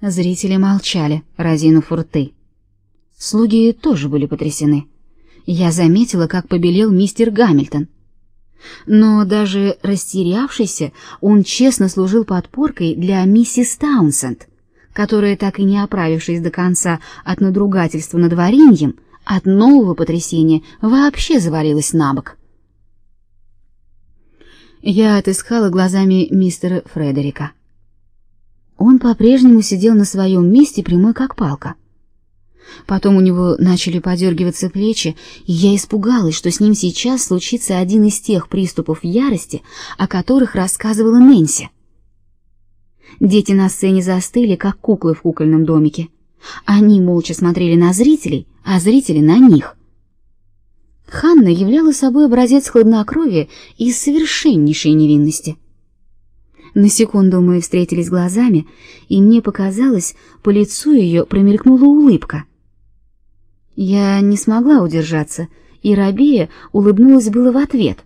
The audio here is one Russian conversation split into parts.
Зрители молчали, разинув рты. Слуги тоже были потрясены. Я заметила, как побелел мистер Гамильтон. Но даже растерявшийся, он честно служил подпоркой для миссис Таунсенд, которая, так и не оправившись до конца от надругательства над вареньем, от нового потрясения вообще завалилась на бок. Я отыскала глазами мистера Фредерика. Он по-прежнему сидел на своем месте, прямой как палка. Потом у него начали подергиваться плечи, и я испугалась, что с ним сейчас случится один из тех приступов ярости, о которых рассказывала Нэнси. Дети на сцене застыли, как куклы в кукольном домике. Они молча смотрели на зрителей, а зрители на них. Ханна являла собой образец хладнокровия и совершеннейшей невинности. На секунду мы встретились глазами, и мне показалось, по лицу ее промелькнула улыбка. Я не смогла удержаться, и Рабия улыбнулась было в ответ.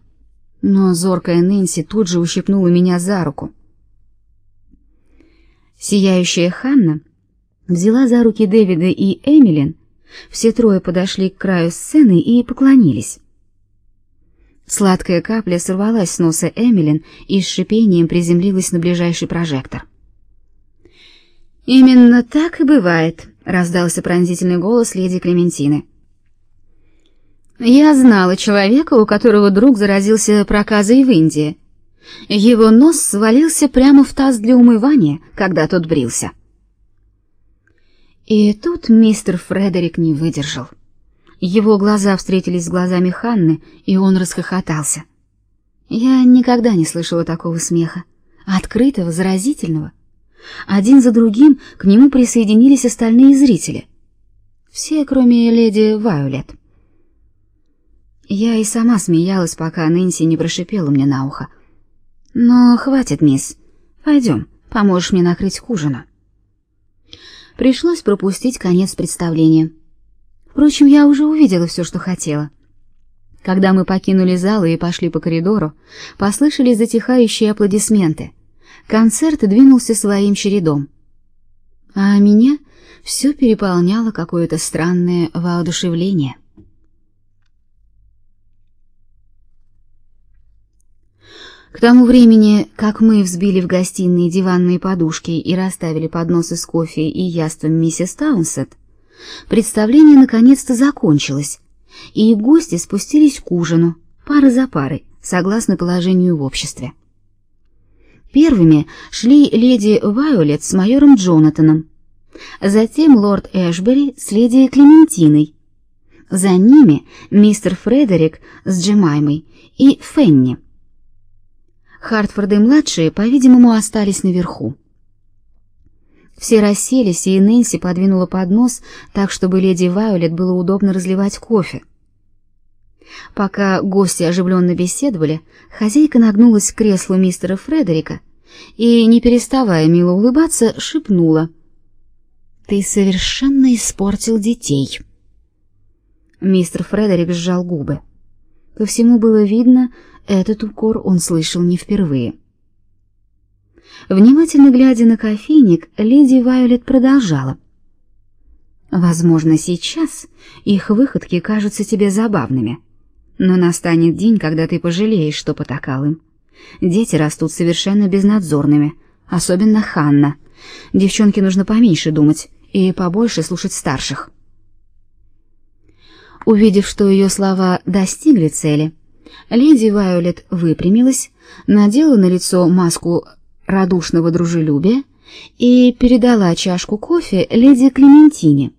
Но зоркая Нэнси тут же ущипнула меня за руку. Сияющая Ханна взяла за руки Дэвида и Эмилин, все трое подошли к краю сцены и поклонились. Сладкая капля сорвалась с носа Эмилин и с шипением приземлилась на ближайший прожектор. «Именно так и бывает», — раздался пронзительный голос леди Клементины. «Я знала человека, у которого друг заразился проказой в Индии. Его нос свалился прямо в таз для умывания, когда тот брился». И тут мистер Фредерик не выдержал. Его глаза встретились с глазами Ханны, и он расхохотался. Я никогда не слышала такого смеха, открытого, заразительного. Один за другим к нему присоединились остальные зрители. Все, кроме леди Вайолет. Я и сама смеялась, пока Нэнси не прошипела мне на ухо. «Но хватит, мисс. Пойдем, поможешь мне накрыть к ужину». Пришлось пропустить конец представления. Впрочем, я уже увидела все, что хотела. Когда мы покинули зал и пошли по коридору, послышались затихающие аплодисменты. Концерт двинулся своим чередом. А меня все переполняло какое-то странное воодушевление. К тому времени, как мы взбили в гостиной диванные подушки и расставили подносы с кофе и яством миссис Таунсет, представление наконец-то закончилось, и гости спустились к ужину, пара за парой, согласно положению в обществе. Первыми шли леди Вайолет с майором Джонатаном, затем лорд Эшбери с леди Клементиной, за ними мистер Фредерик с Джемаймой и Фенни. Хартфорды-младшие, по-видимому, остались наверху. Все расселись, и Нэнси подвинула поднос так, чтобы леди Вайолет было удобно разливать кофе. Пока гости оживленно беседовали, хозяйка нагнулась к креслу мистера Фредерика и, не переставая мило улыбаться, шепнула: "Ты совершенно испортил детей". Мистер Фредерик сжал губы. По всему было видно, этот укор он слышал не впервые. Внимательно глядя на кофейник, леди Вайолет продолжала: "Возможно, сейчас их выходки кажутся тебе забавными, но настанет день, когда ты пожалеешь, что потакал им. Дети растут совершенно безнадзорными, особенно Ханна. Девчонке нужно поменьше думать и побольше слушать старших". Увидев, что ее слова достигли цели, Леди Вайолет выпрямилась, надела на лицо маску радушного дружелюбия и передала чашку кофе леди Клементине.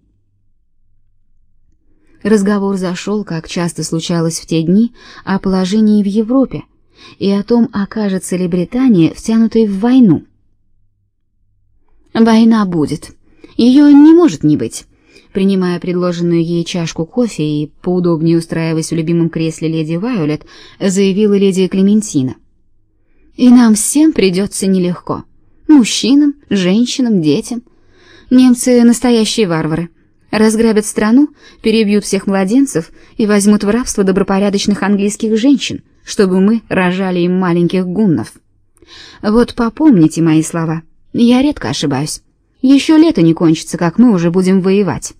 Разговор зашел, как часто случалось в те дни, о положении в Европе и о том, окажется ли Британия втянутой в войну. Война будет. Ее не может не быть принимая предложенную ей чашку кофе и поудобнее устраиваясь в любимом кресле леди Вайолет, заявила леди Клементина. «И нам всем придется нелегко. Мужчинам, женщинам, детям. Немцы — настоящие варвары. Разграбят страну, перебьют всех младенцев и возьмут в рабство добропорядочных английских женщин, чтобы мы рожали им маленьких гуннов. Вот попомните мои слова. Я редко ошибаюсь. Еще лето не кончится, как мы уже будем воевать.